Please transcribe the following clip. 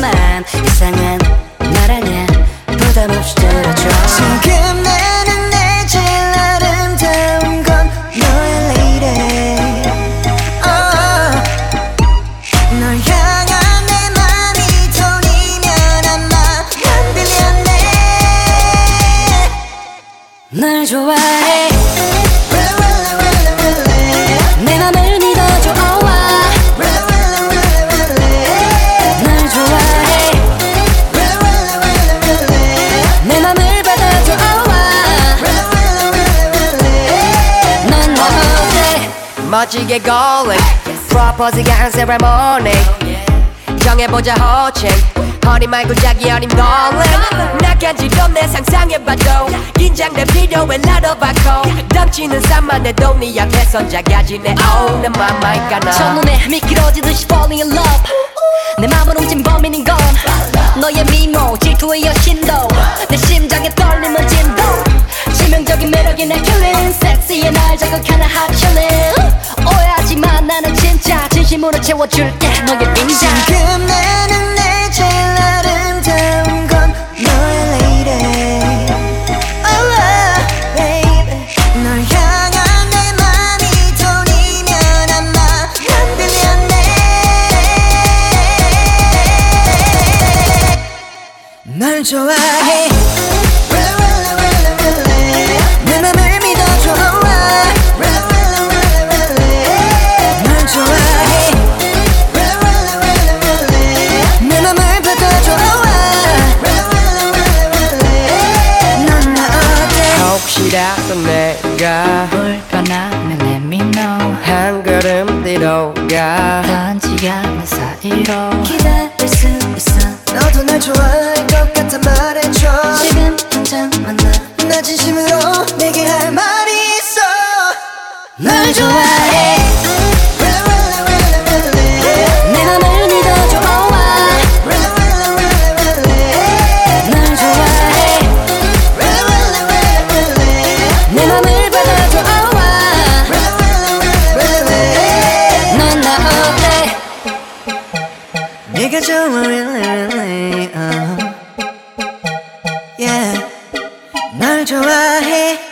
맘 이상한 말 아냐 부담 없이 들어줘. 지금 나는 내 제일 아름다운 건 너의 lady 어. 널 향한 내 맘이 돈이면 아마 안 빌렸네 널 좋아해 멋지게 golden 프로포즈가 한 세레모니 정해보자 호칭. 허니 말고 자기 어린 darling 나간지럼 내 상상해봐도 긴장돼 필요해 나눠봐고 넘치는 산만 해도 네 앞에선 작아지네 Oh 내 맘마이까 나 첫눈에 미끄러지듯이 falling in love. 내 맘을 훔친 범인인 건 너의 미모 질투의 여신도 매력이 내 killing 섹시해. 날 자극하는 hot chillin 오해하지 마 나는 진짜 진심으로 채워줄게. 너의 빈장 지금 나는 내 제일 아름다운 건 너의 lady. Oh, 빌렸네 널 좋아해 혹시라도 내가 불편하면 let me know 한 걸음 뒤로 가 단지 않는 사이로. 기다릴 수 있어. 너도 날 좋아할 것 같아 말해줘. 지금 당장 만나. 나 진심으로 내게 할 말이 있어. 널 좋아해 네가 좋아 really really uh. Yeah 널 좋아해